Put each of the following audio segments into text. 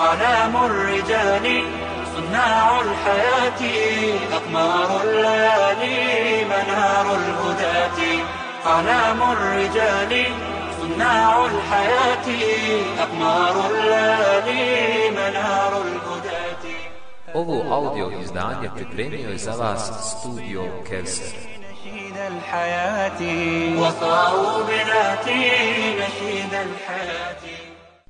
أعلام الرجال صناع الحياة أقمار الليالي منار الهداة. أعلام الرجال صناع الحياة أقمار الليالي منار الهداة. Ovo audio izdanje pripremio je za vas studio Kelser. الحياة. وصاروا بذاتي نشيد الحياة.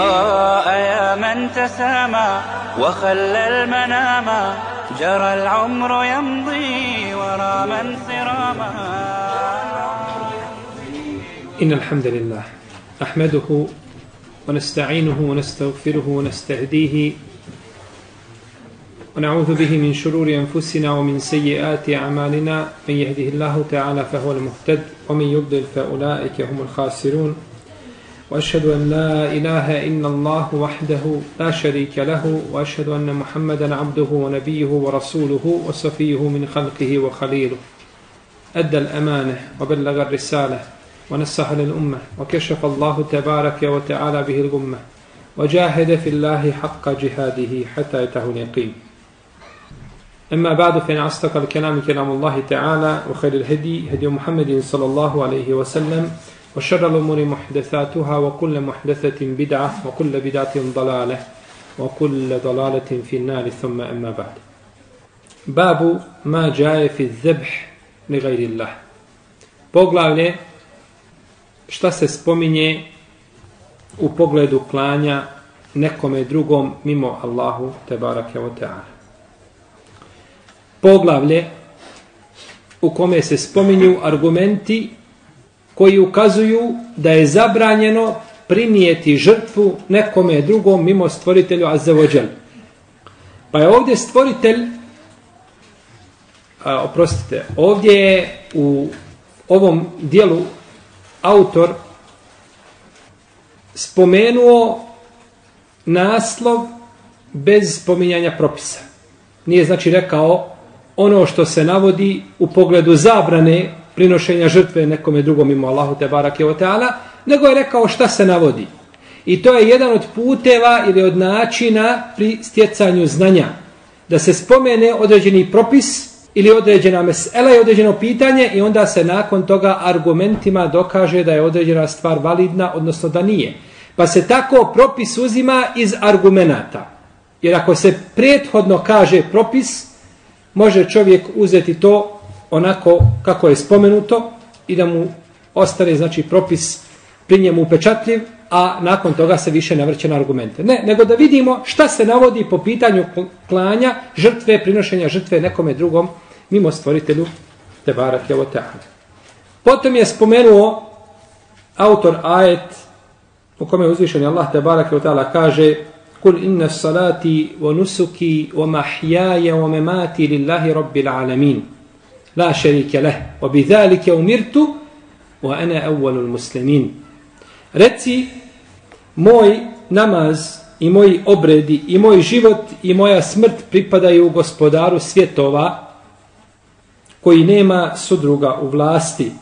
يا من تسامى وخلى المنام. جرى العمر يمضي ورا من صراما. إن الحمد لله نحمده ونستعينه ونستغفره ونستهديه ونعوذ به من شرور أنفسنا ومن سيئات أعمالنا. من يهده الله تعالى فهو المهتد ومن يضلل فأولئك هم الخاسرون. وأشهد أن لا إله إلا الله وحده لا شريك له وأشهد أن محمدا عبده ونبيه ورسوله وصفيه من خلقه وخليله. أدى الأمانة وبلغ الرسالة ونصح للأمة وكشف الله تبارك وتعالى به الغمة وجاهد في الله حق جهاده حتى يته اليقين. أما بعد فإن أصدق الكلام كلام الله تعالى وخير الهدي هدي محمد صلى الله عليه وسلم وشر الأمور محدثاتها وكل محدثة بدعة وكل بدعة ضلالة وكل ضلالة في النار ثم أما بعد باب ما جاء في الذبح لغير الله Poglavlje šta se spominje u pogledu klanja nekome drugom mimo Allahu te barake o teala. Poglavlje u kome se spominju argumenti koji ukazuju da je zabranjeno primijeti žrtvu nekome drugom mimo stvoritelju Azzevođel. Pa je ovdje stvoritelj, a, oprostite, ovdje je u ovom dijelu autor spomenuo naslov bez spominjanja propisa. Nije znači rekao ono što se navodi u pogledu zabrane prinošenja žrtve nekome drugom mimo Allahu te barake o teala, nego je rekao šta se navodi. I to je jedan od puteva ili od načina pri stjecanju znanja. Da se spomene određeni propis ili određena mesela i određeno pitanje i onda se nakon toga argumentima dokaže da je određena stvar validna, odnosno da nije. Pa se tako propis uzima iz argumenata. Jer ako se prethodno kaže propis, može čovjek uzeti to onako kako je spomenuto i da mu ostane znači propis pri njemu upečatljiv, a nakon toga se više navrće na argumente. Ne, nego da vidimo šta se navodi po pitanju klanja, žrtve, prinošenja žrtve nekome drugom, mimo stvoritelju te barak je ta'ala. Potom je spomenuo autor ajet u kome je uzvišen Allah te barak je ta'ala kaže Kul inna salati wa nusuki wa mahjaja wa memati lillahi rabbil alamin. La šerike leh. O bi dhalike umirtu wa ana awwalul muslimin. Reci, moj namaz i moji obredi i moj život i moja smrt pripadaju gospodaru svjetova koji nema sudruga u vlasti.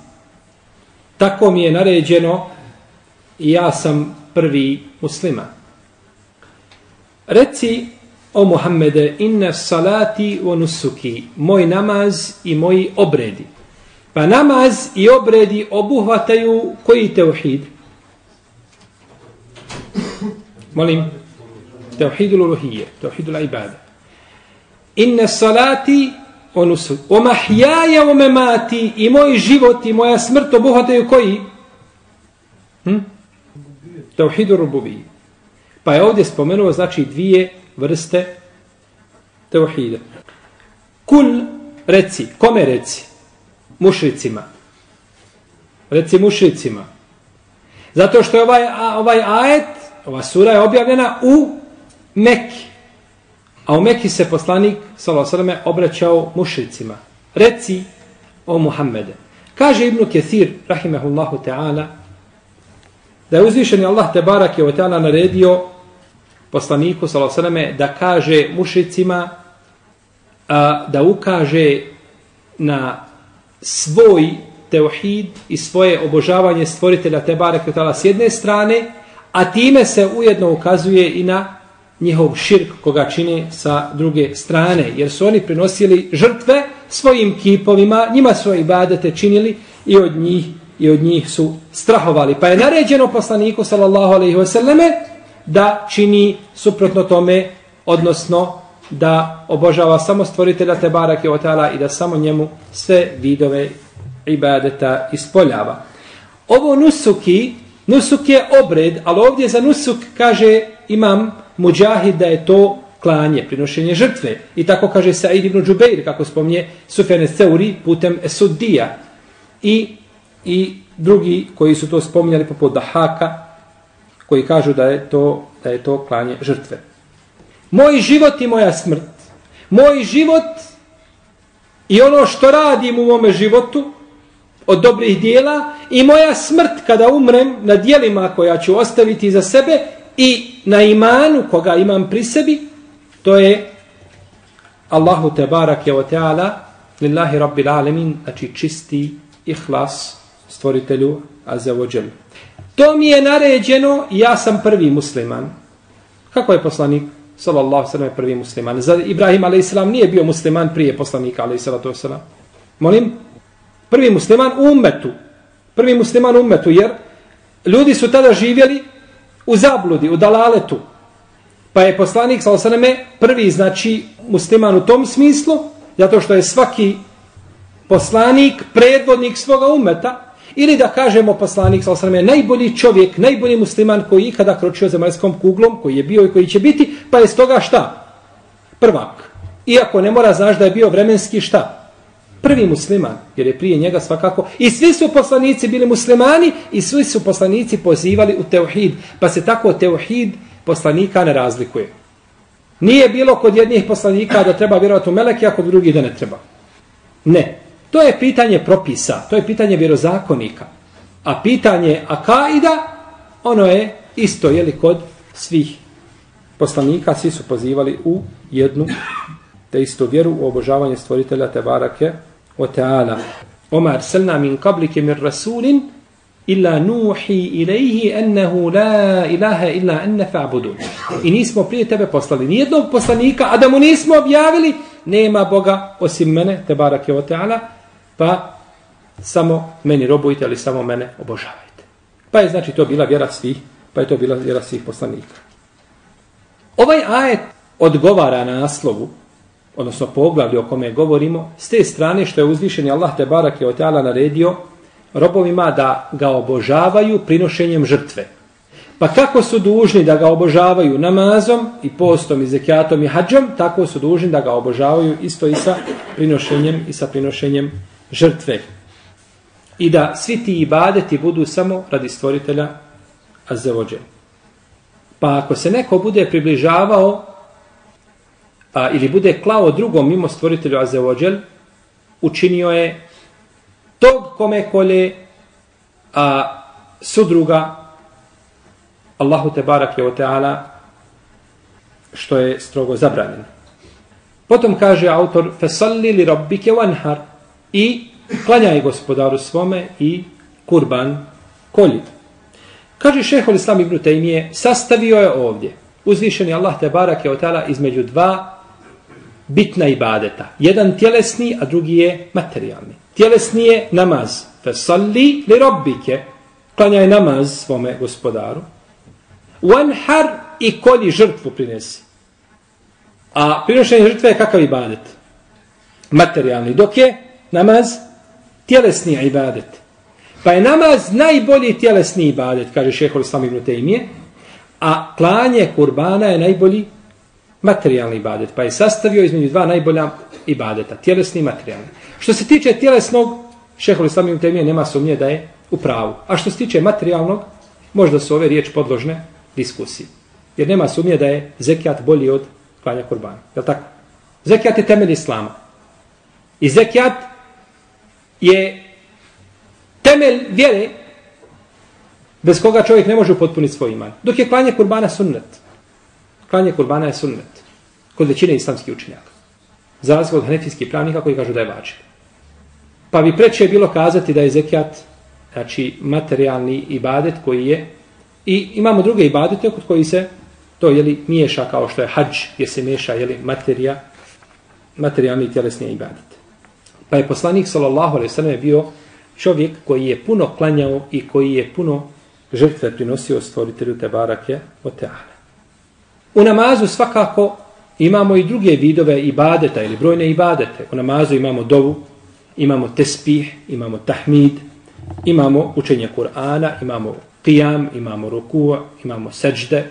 Tako mi je naređeno i ja sam prvi musliman. Reci o Muhammede inna salati wa nusuki moj namaz i moji obredi. Pa namaz i obredi obuhvataju koji teuhid? Molim. Teuhidul uluhije, teuhidul ibada. Inna salati wa nusuki. O mahjaja o memati i moj život i moja smrt obuhvataju koji? Hm? Teuhidul rububije. Pa je ovdje spomenuo znači dvije vrste teuhida. Kul reci, kome reci? Mušricima. Reci mušricima. Zato što je ovaj, ovaj ajet, ova sura je objavljena u Mekki. A u Mekki se poslanik, sallallahu alejhi obraćao mušricima. Reci o Muhammede. Kaže Ibn Kethir, rahimehullahu ta'ala, da je uzvišeni Allah te barak je o ta'ala naredio poslaniku, sallallahu selleme, da kaže mušricima a, da ukaže na svoj teuhid i svoje obožavanje stvoritelja te barek s jedne strane, a time se ujedno ukazuje i na njihov širk koga čine sa druge strane, jer su oni prinosili žrtve svojim kipovima, njima su ibadete činili i od njih i od njih su strahovali. Pa je naređeno poslaniku sallallahu alejhi ve selleme da čini suprotno tome, odnosno da obožava samo stvoritelja te barake otala i da samo njemu sve vidove ibadeta ispoljava. Ovo nusuki, nusuk je obred, ali ovdje za nusuk kaže imam muđahid da je to klanje, prinošenje žrtve. I tako kaže Sa'id ibn Džubeir, kako spomnje Sufjane Seuri putem Esudija. I, I drugi koji su to spominjali poput Dahaka, koji kažu da je to, da je to klanje žrtve. Moj život i moja smrt. Moj život i ono što radim u mome životu od dobrih dijela i moja smrt kada umrem na dijelima koja ću ostaviti za sebe i na imanu koga imam pri sebi, to je Allahu te barak je o teala, lillahi rabbil alemin, znači čisti ihlas stvoritelju azevođelu. To mi je naređeno i ja sam prvi musliman. Kako je poslanik? Sallallahu sallam je prvi musliman. Za Ibrahim a.s. nije bio musliman prije poslanika a.s. Molim? Prvi musliman u ummetu. Prvi musliman u ummetu, jer ljudi su tada živjeli u zabludi, u dalaletu. Pa je poslanik, sal sveme, prvi, znači, musliman u tom smislu, zato što je svaki poslanik, predvodnik svoga umeta, ili da kažemo poslanik, sa osrame, najbolji čovjek, najbolji musliman koji je ikada kročio zemaljskom kuglom, koji je bio i koji će biti, pa je stoga šta? Prvak. Iako ne mora znaš da je bio vremenski šta? Prvi musliman, jer je prije njega svakako, i svi su poslanici bili muslimani, i svi su poslanici pozivali u teuhid, pa se tako teuhid poslanika ne razlikuje. Nije bilo kod jednih poslanika da treba vjerovati u meleke, a kod drugih da ne treba. Ne. To je pitanje propisa, to je pitanje vjerozakonika. A pitanje akaida, ono je isto, je li kod svih poslanika, svi su pozivali u jednu te istu vjeru u obožavanje stvoritelja Tebarake o teala. Omar selna min kablike mir rasulin illa nuhi ilaihi ennehu la ilaha illa enne fa'budu. I nismo prije tebe poslali nijednog poslanika, a da mu nismo objavili, nema Boga osim mene, te barake o teala, pa samo meni robujte, ali samo mene obožavajte. Pa je znači to bila vjera svih, pa je to bila vjera svih poslanika. Ovaj ajet odgovara na naslovu odnosno poglavlju o kome govorimo, s te strane što je uzvišen Allah te barak je od naredio robovima da ga obožavaju prinošenjem žrtve. Pa kako su dužni da ga obožavaju namazom i postom i zekijatom i hađom, tako su dužni da ga obožavaju isto i sa prinošenjem i sa prinošenjem žrtve. I da svi ti ibadeti budu samo radi stvoritelja Azzevođe. Pa ako se neko bude približavao a, ili bude klao drugom mimo stvoritelju Azeođel, učinio je tog kome kolje a, sudruga Allahu te barak je o teala što je strogo zabranjeno. Potom kaže autor Fesalli li rabbike wanhar i klanjaj gospodaru svome i kurban kolji. Kaže šehol Islam ibn Taymiye sastavio je ovdje uzvišeni Allah te barak je otala između dva bitna ibadeta. Jedan tjelesni, a drugi je materijalni. Tjelesni je namaz. Fesalli li robbike. Klanjaj namaz svome gospodaru. Wanhar i kolji žrtvu prinesi. A prinošenje žrtve je kakav ibadet? Materijalni. Dok je namaz tjelesni ibadet. Pa je namaz najbolji tjelesni ibadet, kaže šehol Islam ibn Tejmije, a klanje kurbana je najbolji materijalni ibadet, pa je sastavio između dva najbolja ibadeta, tjelesni i materijalni. Što se tiče tjelesnog, šehol islam ibn Tejmije nema sumnje da je u pravu. A što se tiče materijalnog, možda su ove riječi podložne diskusiji. Jer nema sumnje da je zekijat bolji od klanja kurbana. Je tako? Zekijat je temelj islama. I zekijat je temelj vjere bez koga čovjek ne može upotpuniti svoj iman. Dok je klanje kurbana sunnet. Klanje kurbana je sunnet. Kod većine islamskih učenjaka. Za razliku od hanefijskih pravnika koji kažu da je vađen. Pa bi preče bilo kazati da je zekijat znači materijalni ibadet koji je i imamo druge ibadete kod koji se to jeli, miješa kao što je hađ gdje se miješa jeli, materija materijalni i tjelesni ibadet. Pa je poslanik sallallahu alejhi ve sellem bio čovjek koji je puno klanjao i koji je puno žrtve prinosio stvoritelju te barake o teale. U namazu svakako imamo i druge vidove ibadeta ili brojne ibadete. U namazu imamo dovu, imamo tespih, imamo tahmid, imamo učenje Kur'ana, imamo qiyam, imamo ruku, imamo seđde,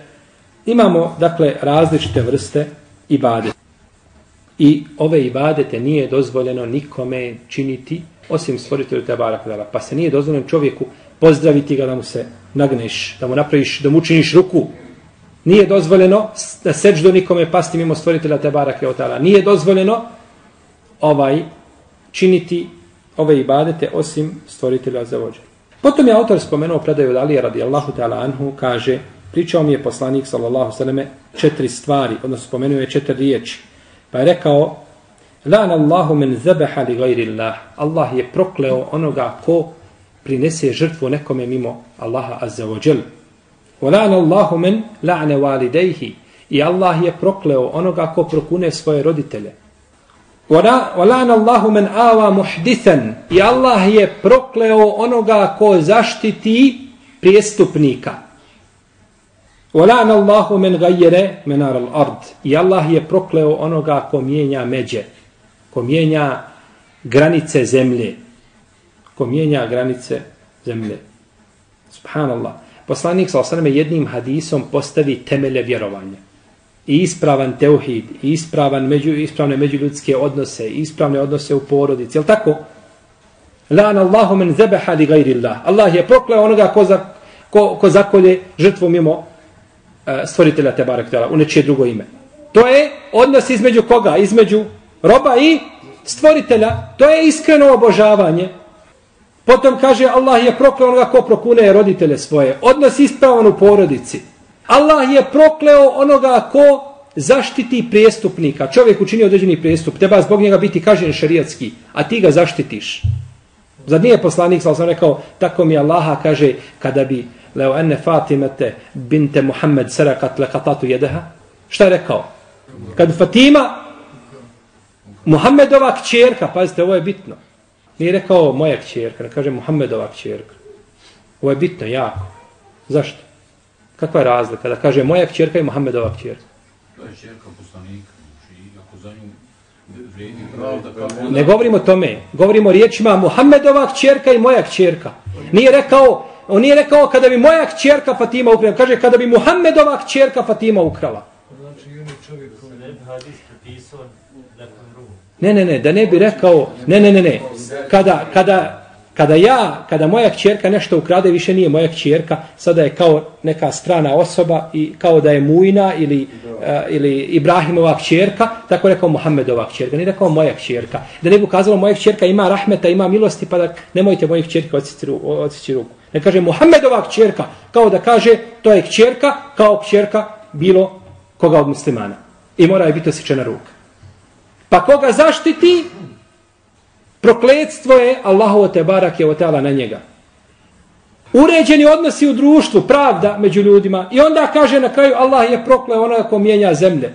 imamo dakle različite vrste ibadeta. I ove ibadete nije dozvoljeno nikome činiti osim stvoritelju te barakadala. Pa se nije dozvoljeno čovjeku pozdraviti ga da mu se nagneš, da mu napraviš, da mu učiniš ruku. Nije dozvoljeno da seđu do nikome pasti mimo stvoritelja te barakadala. Nije dozvoljeno ovaj činiti ove ibadete osim stvoritelja za vođe. Potom je autor spomenuo predaju od Alija radijallahu ta'ala anhu, kaže, pričao mi je poslanik sallallahu sallame četiri stvari, odnosno spomenuo je četiri riječi. Pa je rekao, Lan Allahu men zabaha li gajri Allah. Allah je prokleo onoga ko prinese žrtvu nekome mimo Allaha azza wa jel. Lan Allahu men la'ne walidejhi. I Allah je prokleo onoga ko prokune svoje roditelje. Walan Allahu men awa muhdithan. I Allah je prokleo onoga ko zaštiti prijestupnika. Walan Allahu men gajere menar al-ard. I Allah je prokleo onoga ko mijenja međe. Ko mijenja granice zemlje. Ko mijenja granice zemlje. Subhanallah. Poslanik sa osaname jednim hadisom postavi temelje vjerovanja i ispravan teuhid, i ispravan među, ispravne međuljudske odnose, i ispravne odnose u porodici, jel tako? La'an Allahu men zebeha li gajri Allah. Allah je prokleo onoga ko, za, ko, ko zakolje žrtvu mimo E, stvoritelja te barek u nečije drugo ime. To je odnos između koga? Između roba i stvoritelja. To je iskreno obožavanje. Potom kaže Allah je prokleo onoga ko prokune roditelje svoje. Odnos ispravan u porodici. Allah je prokleo onoga ko zaštiti prijestupnika. Čovjek učini određeni prijestup, treba zbog njega biti kažen šarijatski, a ti ga zaštitiš. Zad nije poslanik, sam rekao, tako mi Allaha kaže, kada bi leo ene Fatimete binte Muhammed sarakat lekatatu jedeha, šta je rekao? Kad Fatima, Muhammedova kćerka, pazite, ovo je bitno. Nije rekao moja kćerka, ne kaže Muhammedova kćerka. Ovo je bitno, jako. Zašto? Kakva je razlika? Da kaže moja kćerka i Muhammedova kćerka. To je kćerka poslanika. Znači, ako za nju vrijedi pravo da kao Ne govorimo o tome. Govorimo o riječima Muhammedova kćerka i moja kćerka. Nije rekao, on nije rekao kada bi moja kćerka Fatima ukrala. Kaže kada bi Muhammedova kćerka Fatima ukrala. Ne, ne, ne, da ne bi rekao, ne, ne, ne, ne. Kada, kada, Kada ja, kada moja kćerka nešto ukrade, više nije moja kćerka, sada je kao neka strana osoba i kao da je Mujna ili, uh, ili Ibrahimova kćerka, tako rekao Muhammedova kćerka, nije rekao moja kćerka. Da ne bi ukazalo moja kćerka ima rahmeta, ima milosti, pa da nemojte moje kćerke odsjeći ruku. Ne kaže Muhammedova kćerka, kao da kaže to je kćerka, kao kćerka bilo koga od muslimana. I mora je biti osjećena ruka. Pa koga zaštiti, Prokletstvo je Allahu te barak je otala na njega. Uređeni odnosi u društvu, pravda među ljudima. I onda kaže na kraju Allah je prokleo onoga ko mijenja zemlje.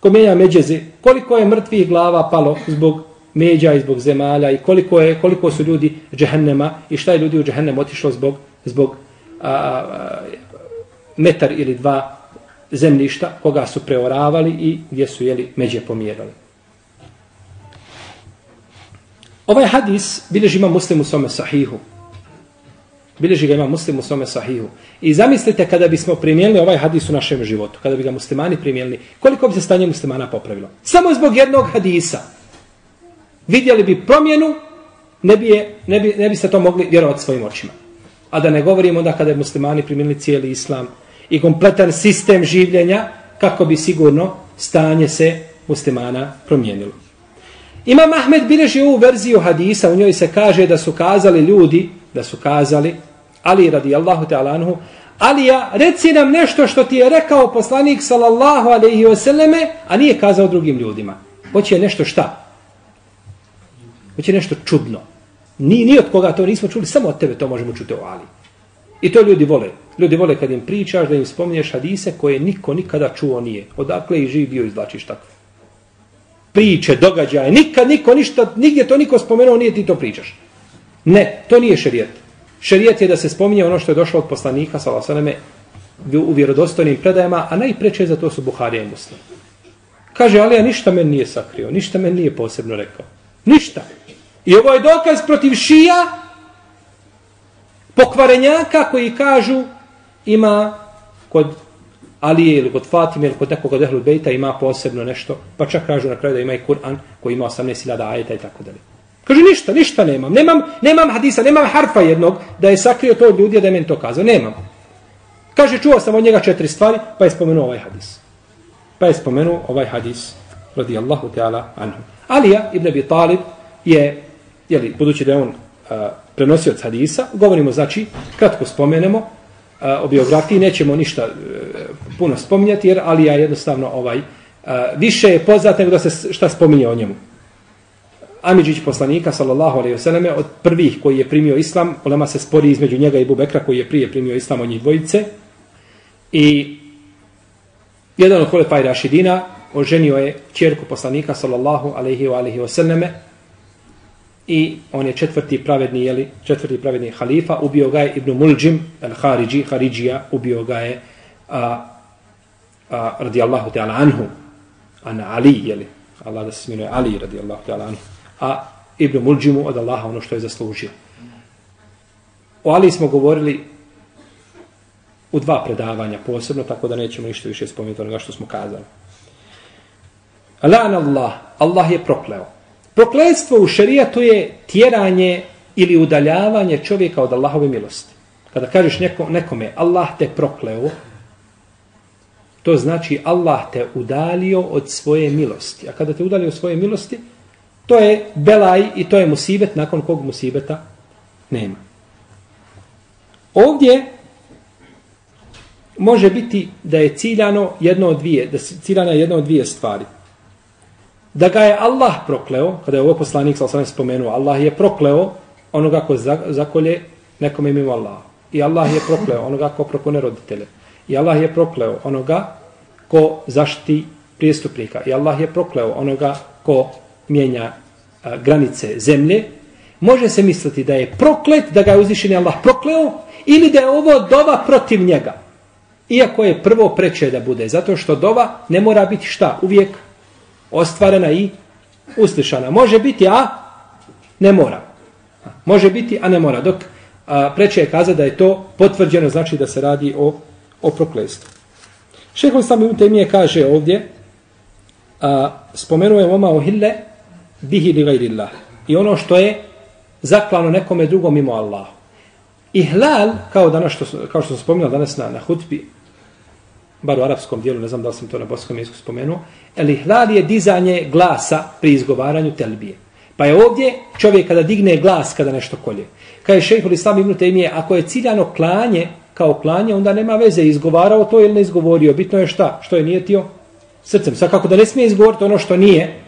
Ko mijenja međeze. Koliko je mrtvih glava palo zbog međa i zbog zemalja i koliko je koliko su ljudi džehennema i šta je ljudi u džehennem otišlo zbog zbog a, a, metar ili dva zemljišta koga su preoravali i gdje su jeli međe pomjerali. Ovaj hadis bilježi ima muslim u svome sahihu. Bilježi ga ima muslim u svome sahihu. I zamislite kada bismo primijenili ovaj hadis u našem životu, kada bi ga muslimani primijenili, koliko bi se stanje muslimana popravilo? Samo zbog jednog hadisa. Vidjeli bi promjenu, ne bi, je, ne bi, ne bi se to mogli vjerovati svojim očima. A da ne govorimo da kada je muslimani primijenili cijeli islam i kompletan sistem življenja, kako bi sigurno stanje se muslimana promijenilo. Imam Ahmed bileži ovu verziju hadisa, u njoj se kaže da su kazali ljudi, da su kazali, Ali radijallahu ta'ala anhu, Alija, reci nam nešto što ti je rekao poslanik sallallahu alaihi wasallame, a nije kazao drugim ljudima. Hoće nešto šta? Hoće nešto čudno. Ni, ni od koga to nismo čuli, samo od tebe to možemo čuti o Ali. I to ljudi vole. Ljudi vole kad im pričaš, da im spominješ hadise koje niko nikada čuo nije. Odakle i živ bio izvlačiš takve. Priče, događaje, nikad niko ništa, nigdje to niko spomenuo, nije ti to pričaš. Ne, to nije šerijet. Šerijet je da se spominje ono što je došlo od poslanika, salasaleme, u vjerodostojnim predajama, a najpreče za to su Buharija i Muslim. Kaže, ali ja ništa meni nije sakrio, ništa meni nije posebno rekao. Ništa. I ovo je dokaz protiv šija, pokvarenjaka koji kažu ima kod Alije ili kod Fatime ili kod nekog od Ehlul Bejta ima posebno nešto, pa čak kažu na kraju da ima i Kur'an koji ima 18.000 ajeta i tako dalje. Kaže ništa, ništa nemam. Nemam, nemam hadisa, nemam harfa jednog da je sakrio to od ljudi da je meni to kazao. Nemam. Kaže, čuo sam od njega četiri stvari, pa je spomenuo ovaj hadis. Pa je spomenuo ovaj hadis, radijallahu ta'ala anhu. Alija ibn Abi Talib je, jeli, budući da je on a, prenosioc hadisa, govorimo, znači, kratko spomenemo, a, o biografiji nećemo ništa a, puno spominjati, jer Alija jednostavno ovaj, a, više je poznat nego da se šta spominje o njemu. Amidžić poslanika, sallallahu alaihi vseleme, od prvih koji je primio islam, olema se spori između njega i Bubekra koji je prije primio islam od njih dvojice. I jedan od Hulefa i Rašidina oženio je čerku poslanika, sallallahu alaihi wa alaihi vseleme, i on je četvrti pravedni, jeli, četvrti pravedni halifa, ubio ga je Ibn Muljim, al-Haridži, Haridžija, ubio ga je a, a, radijallahu ta'ala anhu, an Ali, jeli, Allah da se sminuje Ali, radijallahu ta'ala anhu a Ibn Muljimu od Allaha ono što je zaslužio. O Ali smo govorili u dva predavanja posebno, tako da nećemo ništa više spomenuti onoga što smo kazali. Lan Allah, Allah je prokleo. Prokledstvo u šerijatu je tjeranje ili udaljavanje čovjeka od Allahove milosti. Kada kažeš neko, nekome Allah te prokleo, to znači Allah te udalio od svoje milosti. A kada te udalio od svoje milosti, To je belaj i to je musibet nakon kog musibeta nema. Ovdje može biti da je ciljano jedno od dvije, da je ciljana jedno od dvije stvari. Da ga je Allah prokleo, kada je ovo poslanik sa osam spomenuo, Allah je prokleo onoga ko zakolje nekome mimo Allah. I Allah je prokleo onoga ko prokone roditelje. I Allah je prokleo onoga ko zašti prijestupnika. I Allah je prokleo onoga ko mijenja a, granice zemlje, može se misliti da je proklet, da ga je uzvišeni Allah prokleo, ili da je ovo dova protiv njega. Iako je prvo preče da bude, zato što dova ne mora biti šta, uvijek ostvarena i uslišana. Može biti, a ne mora. Može biti, a ne mora. Dok a, preče je kaza da je to potvrđeno, znači da se radi o, o proklestu. Šehol sami u temije kaže ovdje, a, spomenuo je oma ohille, bihi li gajrillah. I ono što je zaklano nekome drugom mimo Allahu. Ihlal, kao, danas što, kao što sam spomenuo danas na, na hutbi, bar u arapskom dijelu, ne znam da li sam to na boskom jeziku spomenuo, el ihlal je dizanje glasa pri izgovaranju telbije. Pa je ovdje čovjek kada digne glas kada nešto kolje. Kada je šejhul islam ibn Taymije, ako je ciljano klanje, kao klanje, onda nema veze, izgovarao to ili ne izgovorio. Bitno je šta? Što je nijetio? Srcem. Sad kako da ne smije izgovoriti ono što nije,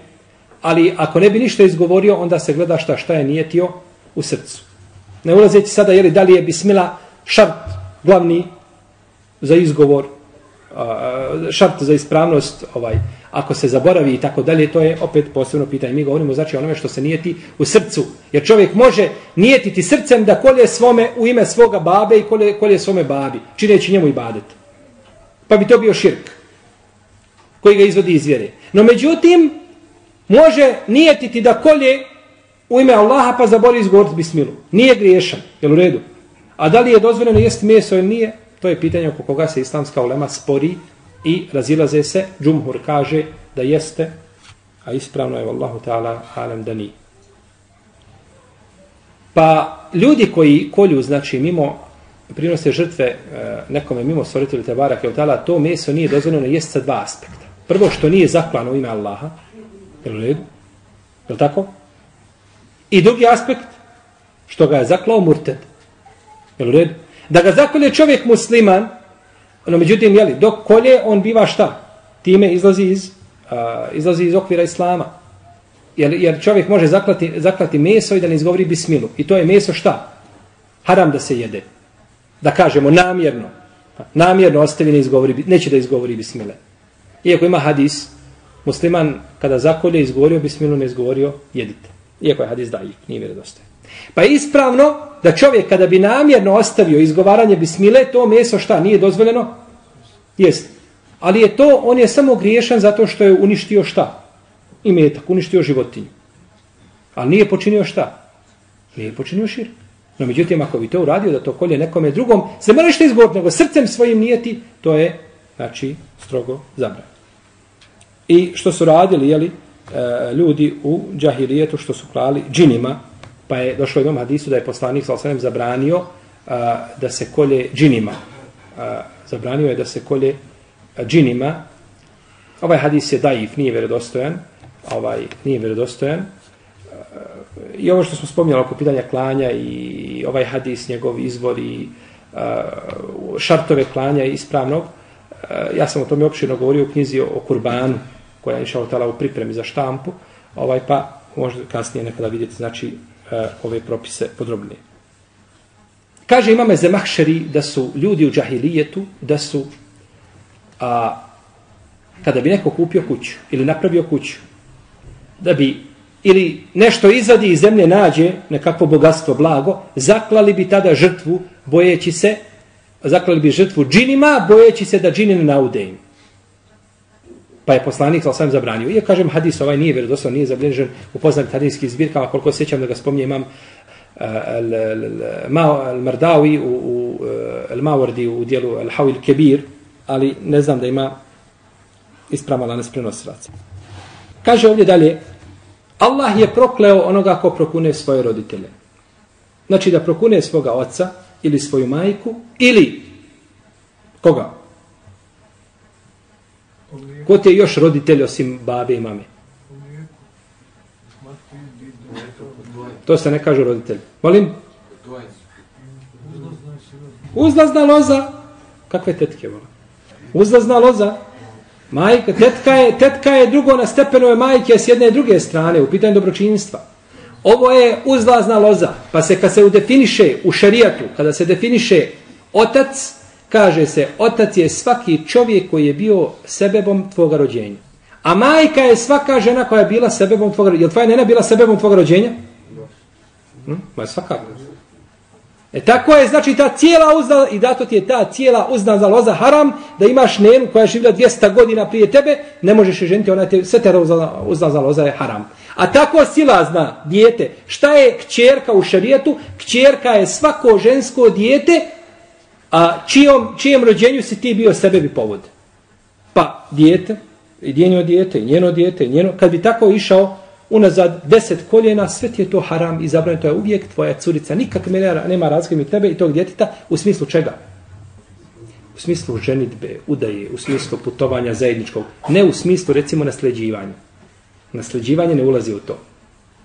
ali ako ne bi ništa izgovorio, onda se gleda šta šta je nijetio u srcu. Ne ulazeći sada, jeli, da li je bismila šart glavni za izgovor, šart za ispravnost, ovaj, ako se zaboravi i tako dalje, to je opet posebno pitanje. Mi govorimo znači onome što se nijeti u srcu. Jer čovjek može nijetiti srcem da kolje svome u ime svoga babe i kolje, kolje svome babi, čineći njemu i badet. Pa bi to bio širk koji ga izvodi iz vjere. No međutim, može nijetiti da kolje u ime Allaha pa zabori izgovoriti bismilu. Nije griješan, jel u redu? A da li je dozvoljeno jesti meso ili nije? To je pitanje oko koga se islamska ulema spori i razilaze se. Džumhur kaže da jeste, a ispravno je Allahu ta'ala alem da nije. Pa ljudi koji kolju, znači mimo prinose žrtve e, nekome mimo stvoritelju te Keutala, to meso nije dozvoljeno jesti sa dva aspekta. Prvo što nije zaklano ime Allaha, je li redu? Je li tako? I drugi aspekt, što ga je zaklao murted. Je li redu? Da ga zakolje čovjek musliman, no međutim, jeli, dok kolje, on biva šta? Time izlazi iz, uh, izlazi iz okvira islama. Jer, jer čovjek može zaklati, zaklati meso i da ne izgovori bismilu. I to je meso šta? Haram da se jede. Da kažemo namjerno. Namjerno ostavi ne izgovori, neće da izgovori bismile. Iako ima hadis, musliman kada zakolje izgovorio bismilu, ne izgovorio, jedite. Iako je hadis daji, nije vjerodostojan. Pa je ispravno da čovjek kada bi namjerno ostavio izgovaranje bismile, to meso šta, nije dozvoljeno? Jest. Ali je to, on je samo griješan zato što je uništio šta? I metak, uništio životinju. Ali nije počinio šta? Nije počinio širk. No međutim, ako bi to uradio da to kolje nekome drugom, se mora što izgovoriti, nego srcem svojim nijeti, to je, znači, strogo zabranjeno. I što su radili, jeli, e, ljudi u džahilijetu, što su klali džinima, pa je došlo jednom hadisu da je poslanik sa osanem zabranio a, da se kolje džinima. A, zabranio je da se kolje džinima. Ovaj hadis je daif, nije vjerodostojan. Ovaj, nije vjerodostojan. I ovo što smo spominjali oko pitanja klanja i ovaj hadis, njegov izvor i a, šartove klanja ispravnog, ja sam o tome opširno govorio u knjizi o kurbanu, koja je išao u pripremi za štampu, ovaj pa možda kasnije nekada vidjeti, znači, uh, E, ove propise podrobnije. Kaže imame Zemahšeri da su ljudi u džahilijetu, da su a, kada bi neko kupio kuću ili napravio kuću, da bi ili nešto izvadi iz zemlje nađe, nekakvo bogatstvo, blago, zaklali bi tada žrtvu, bojeći se, zaklali bi žrtvu džinima, bojeći se da džini ne naude im. Pa je poslanik sa osam zabranio. I kažem, hadis ovaj nije vjerodostojan, nije zabilježen u poznatim hadijskih zbirkama, koliko sjećam da ga spominje imam eh, al-Mardawi u al-Mawardi eh, u dijelu al-Hawil Kebir, ali ne znam da ima ispravan lanes prenosilaca. Kaže ovdje dalje, Allah je prokleo onoga ko prokune svoje roditelje. Znači da prokune svoga oca ili svoju majku ili koga? Ko ti je još roditelj osim babe i mame? To se ne kaže roditelj. Molim? Uzlazna loza. Kakve tetke vola? Uzlazna loza. Majka, tetka je, tetka je drugo na stepenove majke s jedne i druge strane u pitanju dobročinstva. Ovo je uzlazna loza. Pa se kad se udefiniše u šarijatu, kada se definiše otac, kaže se, otac je svaki čovjek koji je bio sebebom tvoga rođenja. A majka je svaka žena koja je bila sebebom tvoga rođenja. Je li tvoja nena bila sebebom tvoga rođenja? Hm? Ma je svaka. E tako je, znači, ta cijela uzna, i dato ti je ta cijela uzna za loza haram, da imaš nenu koja je živjela 200 godina prije tebe, ne možeš je ženiti, ona te, sve te uzna za loza je haram. A tako sila zna, dijete, šta je kćerka u šarijetu? Kćerka je svako žensko dijete, A čijom, čijem rođenju si ti bio sebebi povod? Pa dijete, i djenjo dijete, i njeno dijete, i njeno. Kad bi tako išao unazad deset koljena, sve ti je to haram i zabranjeno. To je uvijek tvoja curica. Nikak nema razgleda mi tebe i tog djeteta. U smislu čega? U smislu ženitbe, udaje, u smislu putovanja zajedničkog. Ne u smislu, recimo, nasljeđivanja. Nasljeđivanje ne ulazi u to.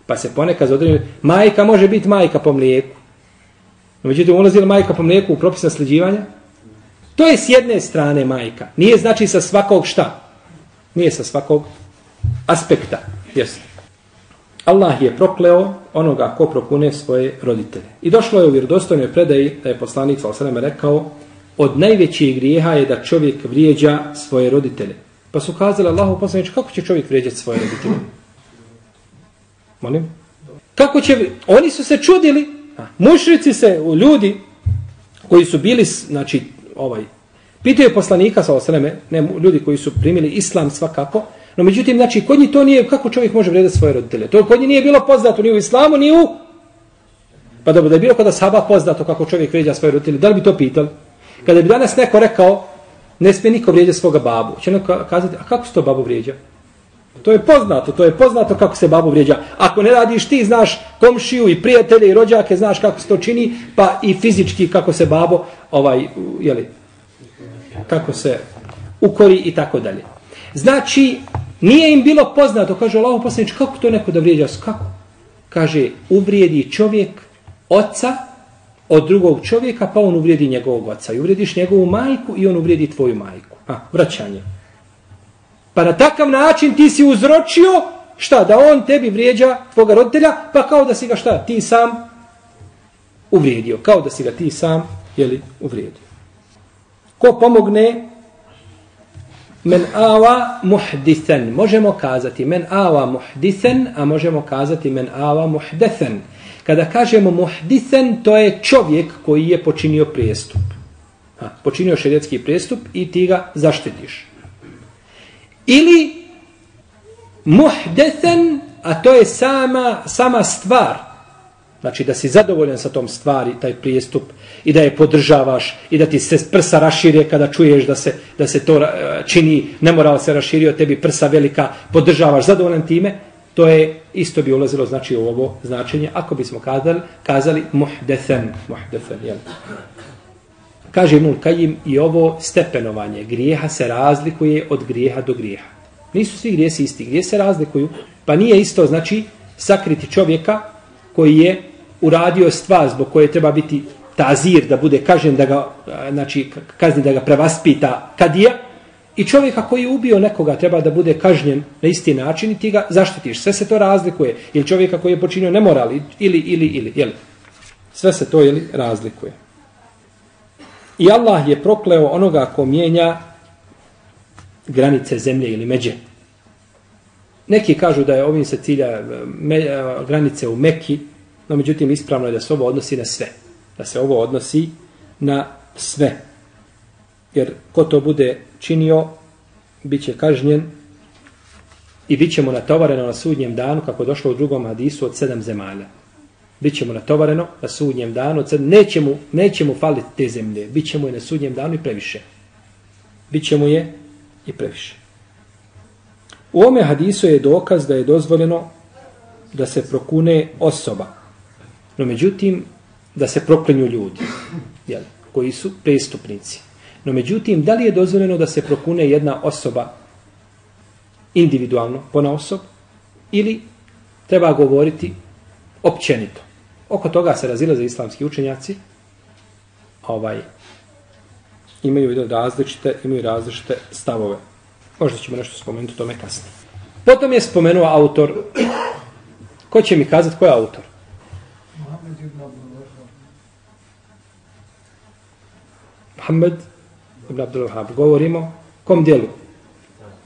Pa se ponekad zadrije, majka može biti majka po mlijeku. No, međutim, ulazi li majka po mlijeku u propis nasljeđivanja? To je s jedne strane majka. Nije znači sa svakog šta? Nije sa svakog aspekta. Jesi. Allah je prokleo onoga ko prokune svoje roditelje. I došlo je u vjerodostojnoj predaji da je poslanik s.a.v. rekao od najvećih grijeha je da čovjek vrijeđa svoje roditelje. Pa su kazali Allahu poslanič, kako će čovjek vrijeđati svoje roditelje? Molim? Kako će... Oni su se čudili Mušrici se, ljudi koji su bili, znači, ovaj, pitaju poslanika sa osreme, ne, ljudi koji su primili islam svakako, no međutim, znači, kod njih to nije, kako čovjek može vredati svoje roditelje? To kod njih nije bilo poznato ni u islamu, ni u... Pa dobro, da je bilo kada saba poznato kako čovjek vređa svoje roditelje, da li bi to pitali? Kada bi danas neko rekao, ne smije niko vrijeđa svoga babu, će neko kazati, a kako se to babu vrijeđa? To je poznato, to je poznato kako se babu vrijeđa. Ako ne radiš ti, znaš komšiju i prijatelje i rođake, znaš kako se to čini, pa i fizički kako se babo, ovaj, jeli, kako se ukori i tako dalje. Znači, nije im bilo poznato, kaže Allah poslanič, kako to neko da vrijeđa? Kako? Kaže, uvrijedi čovjek oca od drugog čovjeka, pa on uvrijedi njegovog oca. I uvrijediš njegovu majku i on uvrijedi tvoju majku. A, vraćanje. Pa na takav način ti si uzročio šta? Da on tebi vrijeđa tvoga roditelja, pa kao da si ga šta? Ti sam uvrijedio. Kao da si ga ti sam, jeli, uvrijedio. Ko pomogne men awa muhdithan. Možemo kazati men awa muhdithan, a možemo kazati men awa muhdethan. Kada kažemo muhdithan, to je čovjek koji je počinio prijestup. Ha, počinio šerijetski prijestup i ti ga zaštitiš. Ili muhdethan, a to je sama, sama stvar. Znači da si zadovoljan sa tom stvari, taj prijestup, i da je podržavaš, i da ti se prsa raširje kada čuješ da se, da se to e, čini, čini, nemoral se raširio, tebi prsa velika, podržavaš, zadovoljan time, to je isto bi ulazilo znači u ovo značenje, ako bismo kazali, kazali muhdethan, muhdethan, jel? Kaže Ibnul Kajim i ovo stepenovanje grijeha se razlikuje od grijeha do grijeha. Nisu svi grijesi isti, gdje se razlikuju, pa nije isto, znači, sakriti čovjeka koji je uradio stvar zbog koje treba biti tazir, da bude kažen, da ga, znači, kazni da ga prevaspita kadija, i čovjeka koji je ubio nekoga treba da bude kažnjen na isti način i ti ga zaštitiš. Sve se to razlikuje. Ili čovjeka koji je počinio nemoral, ili, ili, ili, ili. Sve se to, ili razlikuje. I Allah je prokleo onoga ko mijenja granice zemlje ili međe. Neki kažu da je ovim se cilja eh, me, eh, granice u Meki, no međutim ispravno je da se ovo odnosi na sve. Da se ovo odnosi na sve. Jer ko to bude činio, bit će kažnjen i bit ćemo natovareno na sudnjem danu, kako došlo u drugom hadisu, od sedam zemalja. Bit mu natovareno na sudnjem danu, sad neće, mu, neće mu faliti te zemlje, bit mu je na sudnjem danu i previše. Bit mu je i previše. U ome hadisu je dokaz da je dozvoljeno da se prokune osoba. No međutim, da se proklinju ljudi, jel, koji su prestupnici. No međutim, da li je dozvoljeno da se prokune jedna osoba individualno, pona osob, ili treba govoriti općenito. Oko toga se razila za islamski učenjaci, ovaj, imaju različite, imaju različite stavove. Možda ćemo nešto spomenuti tome kasnije. Potom je spomenuo autor. Ko će mi kazati ko je autor? Muhammed ibn Abdul Wahab. Govorimo kom dijelu?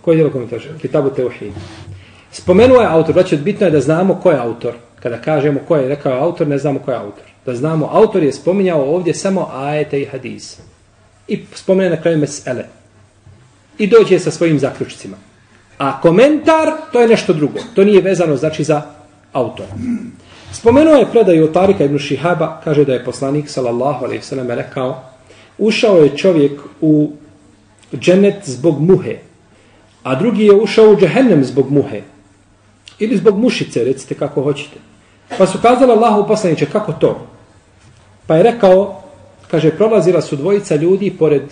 Koje dijelo komentaže? Kitabu Teuhid. Spomenuo je autor. Znači, bitno je da znamo ko je autor. Kada kažemo ko je rekao autor, ne znamo ko je autor. Da znamo, autor je spominjao ovdje samo ajete i hadise. I spomene na kraju mesele i dođe sa svojim zaključcima. A komentar, to je nešto drugo. To nije vezano, znači, za autora. Spomenuo je predaju od Tarika ibn Šihaba, kaže da je poslanik, sallallahu alaihi sallam, rekao, ušao je čovjek u dženet zbog muhe, a drugi je ušao u džehennem zbog muhe. Ili zbog mušice, recite kako hoćete. Pa su kazali Allahu poslaniče, kako to? Pa je rekao, kaže, prolazila su dvojica ljudi pored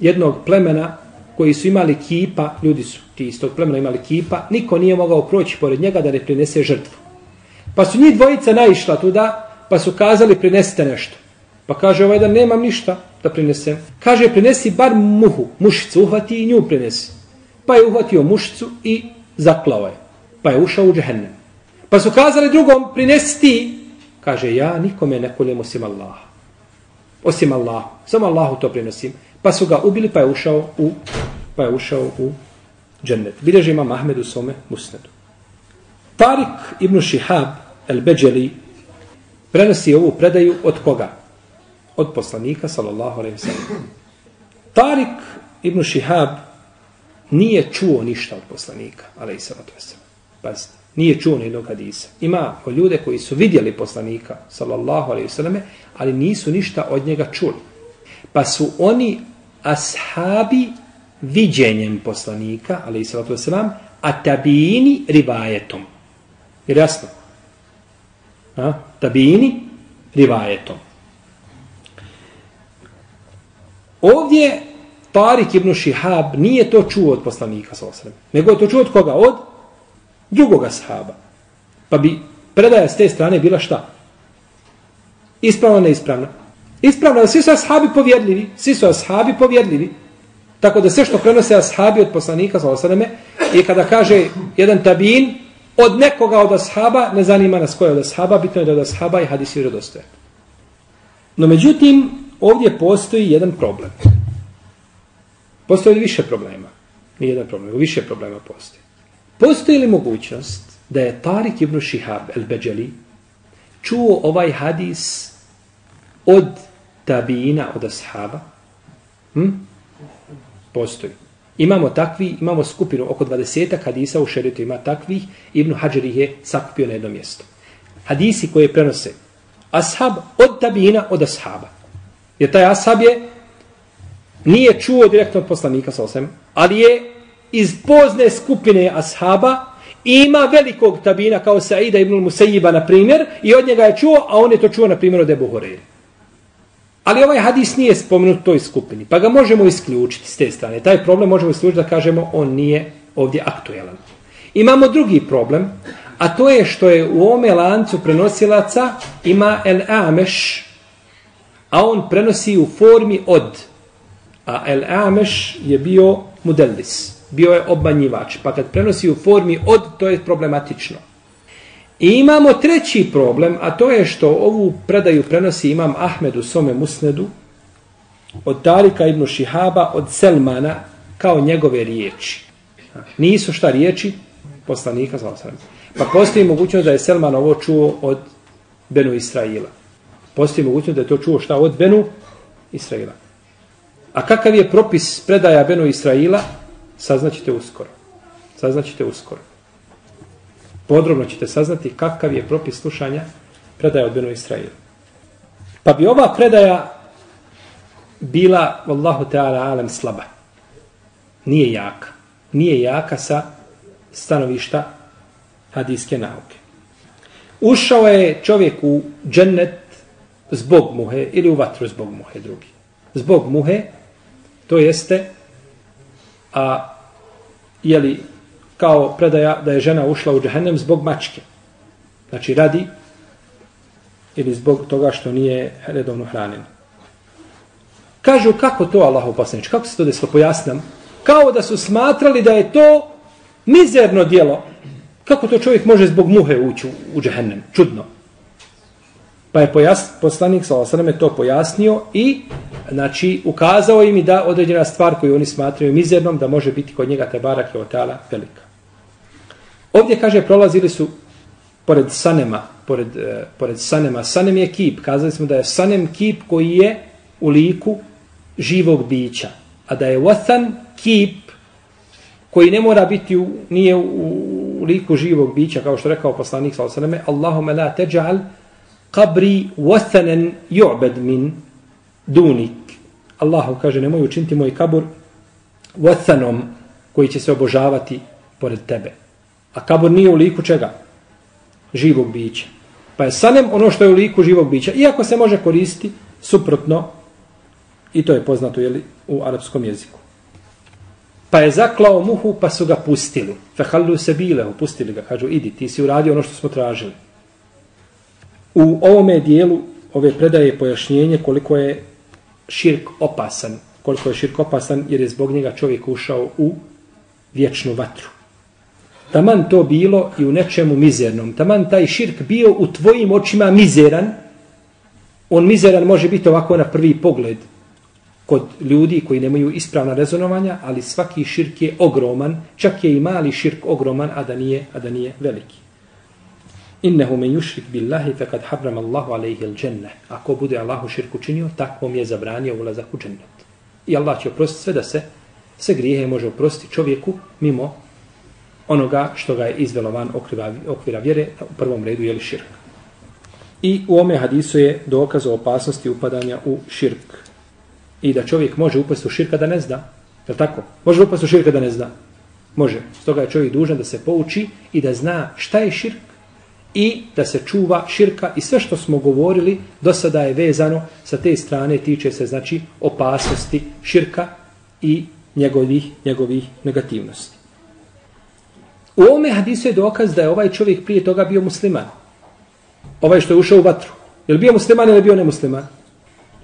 jednog plemena koji su imali kipa, ljudi su ti iz tog plemena imali kipa, niko nije mogao proći pored njega da ne prinese žrtvu. Pa su njih dvojica naišla tuda, pa su kazali prinesite nešto. Pa kaže ovaj da nemam ništa da prinesem. Kaže prinesi bar muhu, mušicu, uhvati i nju prinesi. Pa je uhvatio mušicu i zaklao je. Pa je ušao u džehennem. Pa su kazali drugom prinesi ti. Kaže ja nikome ne koljem osim Allaha. Osim Allaha. Samo Allahu to prinosim. Pa su ga ubili pa je ušao u pa je ušao u džennet. Bileži ima Mahmed u svome musnedu. Tarik ibn Šihab el-Beđeli prenosi ovu predaju od koga? Od poslanika, sallallahu alaihi sallam. Tarik ibn Šihab nije čuo ništa od poslanika, alaihi sallatu wasallam. Pazite, nije čuo ni jednog hadisa. Ima o ljude koji su vidjeli poslanika, sallallahu alaihi vseleme, ali nisu ništa od njega čuli. Pa su oni ashabi viđenjem poslanika, ali i salatu wasalam, a tabijini rivajetom. Jer jasno? A? Tabijini rivajetom. Ovdje Tarik ibn Šihab nije to čuo od poslanika sa osrem. Nego je to čuo od koga? Od drugog ashaba. Pa bi predaja s te strane bila šta? Ispravna, neispravna. Ispravna, svi su ashabi povjedljivi. Svi su ashabi povjedljivi. Tako da sve što prenose ashabi od poslanika sa osreme i kada kaže jedan tabin od nekoga od ashaba, ne zanima nas koja je od ashaba, bitno je da od ashaba i hadisi vjerodostoje. No međutim, ovdje postoji jedan problem. Postoji više problema? Nije jedan problem, više problema postoji. Postoji li mogućnost da je Tarik ibn Shihab el-Beđeli čuo ovaj hadis od tabijina, od ashaba? Hm? Postoji. Imamo takvi, imamo skupinu oko 20 hadisa u šeritu ima takvih, Ibn Hajar ih je sakupio na jedno mjesto. Hadisi koje prenose ashab od tabina od ashaba. Jer taj ashab je nije čuo direktno od poslanika sa osem, ali je iz pozne skupine ashaba ima velikog tabina kao Saida ibn Musaiba na primjer i od njega je čuo, a on je to čuo na primjer od Ebu Horeira. Ali ovaj hadis nije spomenut toj skupini, pa ga možemo isključiti s te strane. Taj problem možemo isključiti da kažemo on nije ovdje aktuelan. Imamo drugi problem, a to je što je u ome lancu prenosilaca ima El Ameš, a on prenosi u formi od. A El Ameš je bio mudelis, bio je obmanjivač, pa kad prenosi u formi od, to je problematično. I imamo treći problem, a to je što ovu predaju prenosi imam Ahmed u svome musnedu, od Tarika ibn Šihaba, od Selmana, kao njegove riječi. Nisu šta riječi? Poslanika, zvala sam. Pa postoji mogućnost da je Selman ovo čuo od Benu Israila. Postoji mogućnost da je to čuo šta od Benu Israila. A kakav je propis predaja Benu Israila? Saznaćete uskoro. Saznaćete uskoro podrobno ćete saznati kakav je propis slušanja predaja od Benu Israila. Pa bi ova predaja bila, Wallahu ta'ala alem, slaba. Nije jaka. Nije jaka sa stanovišta hadijske nauke. Ušao je čovjek u džennet zbog muhe ili u vatru zbog muhe drugi. Zbog muhe, to jeste, a jeli kao predaja da je žena ušla u džehennem zbog mačke. Znači radi ili zbog toga što nije redovno hranjen. Kažu kako to Allah poslanič, kako se to desilo, pojasnam. Kao da su smatrali da je to mizerno dijelo. Kako to čovjek može zbog muhe ući u, u džehennem? Čudno. Pa je pojas, poslanik sa osaname to pojasnio i znači ukazao im i da određena stvar koju oni smatraju mizernom da može biti kod njega te barak otala velika. Ovdje kaže prolazili su pored Sanema, pored, uh, pored Sanema. Sanem je kip. Kazali smo da je Sanem kip koji je u liku živog bića. A da je Wathan kip koji ne mora biti u, nije u, u liku živog bića, kao što rekao poslanik sa osaneme, Allahume la teđal qabri wathanen ju'bed min dunik. Allahu kaže, nemoj učiniti moj kabur wathanom koji će se obožavati pored tebe. A kabur nije u liku čega? Živog bića. Pa je sanem ono što je u liku živog bića. Iako se može koristiti suprotno, i to je poznato jeli, u arapskom jeziku. Pa je zaklao muhu, pa su ga pustili. Fehallu se bile, pustili ga. Kažu, idi, ti si uradio ono što smo tražili. U ovome dijelu ove predaje pojašnjenje koliko je širk opasan. Koliko je širk opasan jer je zbog njega čovjek ušao u vječnu vatru. Taman to bilo i u nečemu mizernom. Taman taj širk bio u tvojim očima mizeran. On mizeran može biti ovako na prvi pogled kod ljudi koji nemaju ispravna rezonovanja, ali svaki širk je ogroman, čak je i mali širk ogroman, a da nije, a da nije veliki. Innehu men yushrik billahi faqad harrama Allahu alayhi al-jannah. Ako bude Allahu širk učinio, takvom je zabranio ulazak u džennet. I Allah će oprostiti sve da se sve grijehe može oprostiti čovjeku mimo onoga što ga je izvelo van okvira, okvira vjere, u prvom redu je li širk. I u ome hadisu je dokaz o opasnosti upadanja u širk. I da čovjek može upasti u širka da ne zna. Je tako? Može upasti u širka da ne zna? Može. Stoga je čovjek dužan da se pouči i da zna šta je širk i da se čuva širka i sve što smo govorili do sada je vezano sa te strane tiče se znači opasnosti širka i njegovih, njegovih negativnosti. U ovome hadisu je dokaz da je ovaj čovjek prije toga bio musliman. Ovaj što je ušao u vatru. Je li bio musliman ili je bio nemusliman?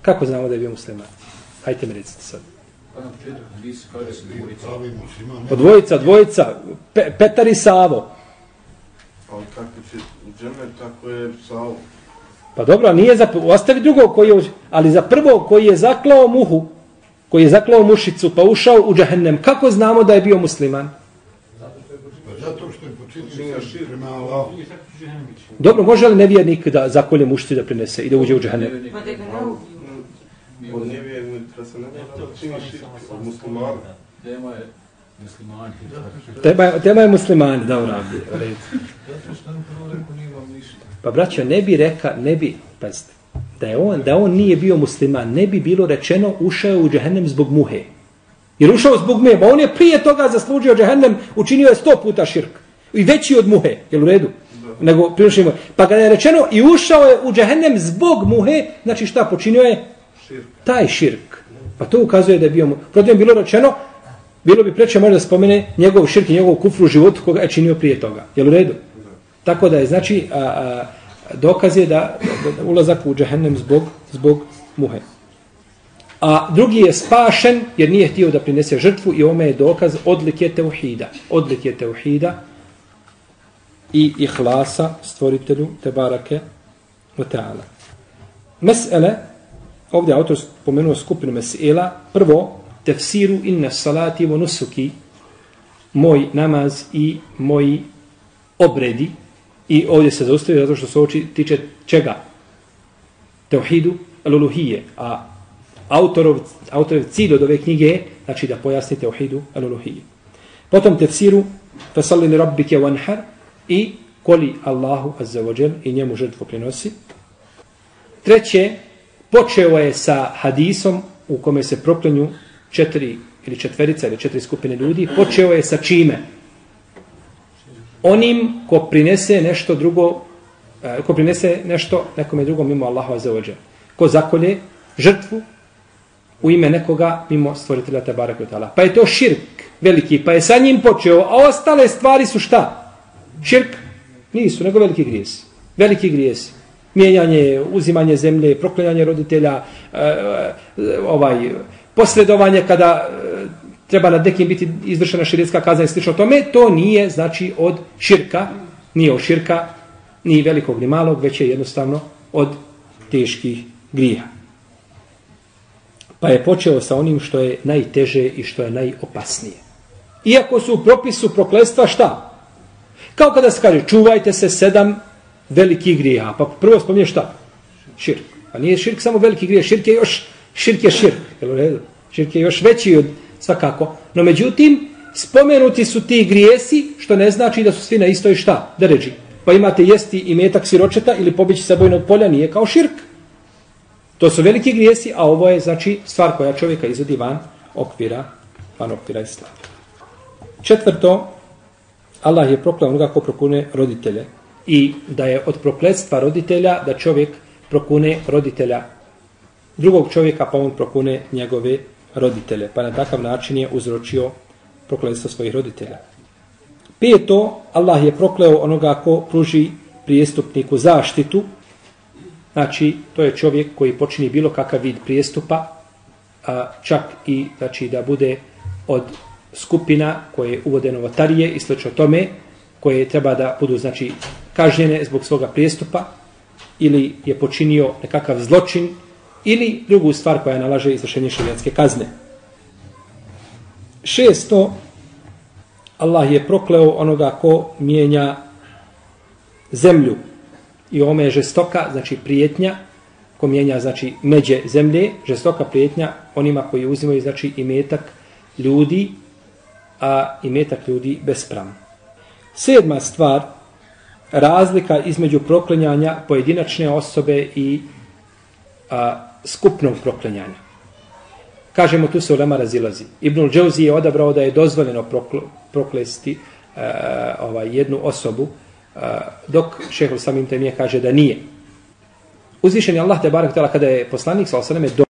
Kako znamo da je bio musliman? Hajte mi recite sad. Pa na dvojica. Od dvojica, dvojica, Pe, Petar i Savo. Ali kako će džemer, tako je Savo. Pa dobro, nije za, ostavi drugog koji je, ali za prvog koji je zaklao muhu, koji je zaklao mušicu pa ušao u džahennem, kako znamo da je bio musliman? Pa zato što je počinio šir prema Allahu. Dobro, može li nevjernik da zakolje mušicu da prinese i da uđe u džahennem? Od nevjernika se ne da čini širk od muslimana. Tema je muslimani. Tema, je- tema je muslimani, da urabi. u redu. Zato što on prvo rekao nije vam ništa. Pa braćo, ne bi reka, ne bi, pazite, da je on, da on nije bio musliman, ne bi bilo rečeno ušao je u džehennem zbog muhe. Jer ušao zbog muhe, ba on je prije toga zaslužio džehennem, učinio je sto puta širk. I veći od muhe, jel u redu? Nego prinošimo. Pa kada je rečeno i ušao je u džehennem zbog muhe, znači šta počinio je? Širk. Taj širk. Pa to ukazuje da je bio mu. Protiv bilo rečeno, bilo bi preče možda spomene njegov širk i njegov kufru u životu koga je činio prije toga. Jel u redu? Tako da je, znači, a, a, dokaz je da, da, da ulazak u džehennem zbog, zbog muhe. A drugi je spašen jer nije htio da prinese žrtvu i ome je dokaz odlike teuhida. Odlike teuhida i ihlasa stvoritelju Tebarake wa ta'ala. Mesele, ovdje autor spomenuo skupinu mesela, prvo, tefsiru inna salati wa nusuki, moj namaz i moji obredi, i ovdje se zaustavio zato što se oči tiče čega? Teuhidu aluluhije, a autorov, autorov cilj od ove knjige je, znači da pojasni teuhidu aluluhije. Potom tefsiru, fasalli li rabbike wanhar, i koli Allahu azza wa jal i njemu žrtvo prinosi. Treće, počeo je sa hadisom u kome se proklenju četiri ili četverica ili četiri skupine ljudi, počeo je sa čime? Onim ko prinese nešto drugo, e, ko prinese nešto nekome drugom mimo Allaha azza wa. Ko zakolje žrtvu u ime nekoga mimo stvoritelja Tebara Kvetala. Pa je to širk veliki, pa je sa njim počeo, a ostale stvari su šta? Širk? Nisu, nego veliki grijesi. Veliki grijesi. Mijenjanje, uzimanje zemlje, proklinjanje roditelja, e, e, ovaj, posredovanje kada e, treba nad nekim biti izvršena širijska kazna i slično tome, to nije znači od širka, nije od širka, ni velikog ni malog, već je jednostavno od teških grija. Pa je počeo sa onim što je najteže i što je najopasnije. Iako su u propisu prokletstva šta? Kao kada se kaže čuvajte se sedam velikih grija. Pa prvo spominje šta? Širk. A nije širk samo veliki grije, širk je još, širk je širk. Jel u redu? Širk je još veći od svakako. No međutim, spomenuti su ti grijesi, što ne znači da su svi na istoj šta? Da ređi. Pa imate jesti i metak siročeta ili pobići sa bojnog polja, nije kao širk. To su veliki grijesi, a ovo je znači stvar koja čovjeka izvodi van okvira, van okvira islama. Četvrto, Allah je proklao onoga ko prokune roditelje. I da je od prokletstva roditelja da čovjek prokune roditelja drugog čovjeka pa on prokune njegove roditelje. Pa na takav način je uzročio prokletstvo svojih roditelja. Peto, Allah je prokleo onoga ko pruži prijestupniku zaštitu. Znači, to je čovjek koji počini bilo kakav vid prijestupa, a čak i znači, da bude od skupina koje uvode novotarije i slično tome, koje treba da budu znači kažnjene zbog svoga prijestupa ili je počinio nekakav zločin ili drugu stvar koja nalaže izvršenje šerijatske kazne. Šesto, Allah je prokleo onoga ko mijenja zemlju i ome je žestoka, znači prijetnja, ko mijenja znači međe zemlje, žestoka prijetnja onima koji uzimaju znači imetak ljudi, a imetak ljudi bespravno. Sedma stvar, razlika između proklinjanja pojedinačne osobe i a, skupnog proklenjanja. Kažemo, tu se ulema razilazi. Ibnul Džauzi je odabrao da je dozvoljeno prokl proklesti uh, ovaj, jednu osobu, uh, dok šehr samim temije kaže da nije. Uzvišen je Allah te barak kada je poslanik sa osaname do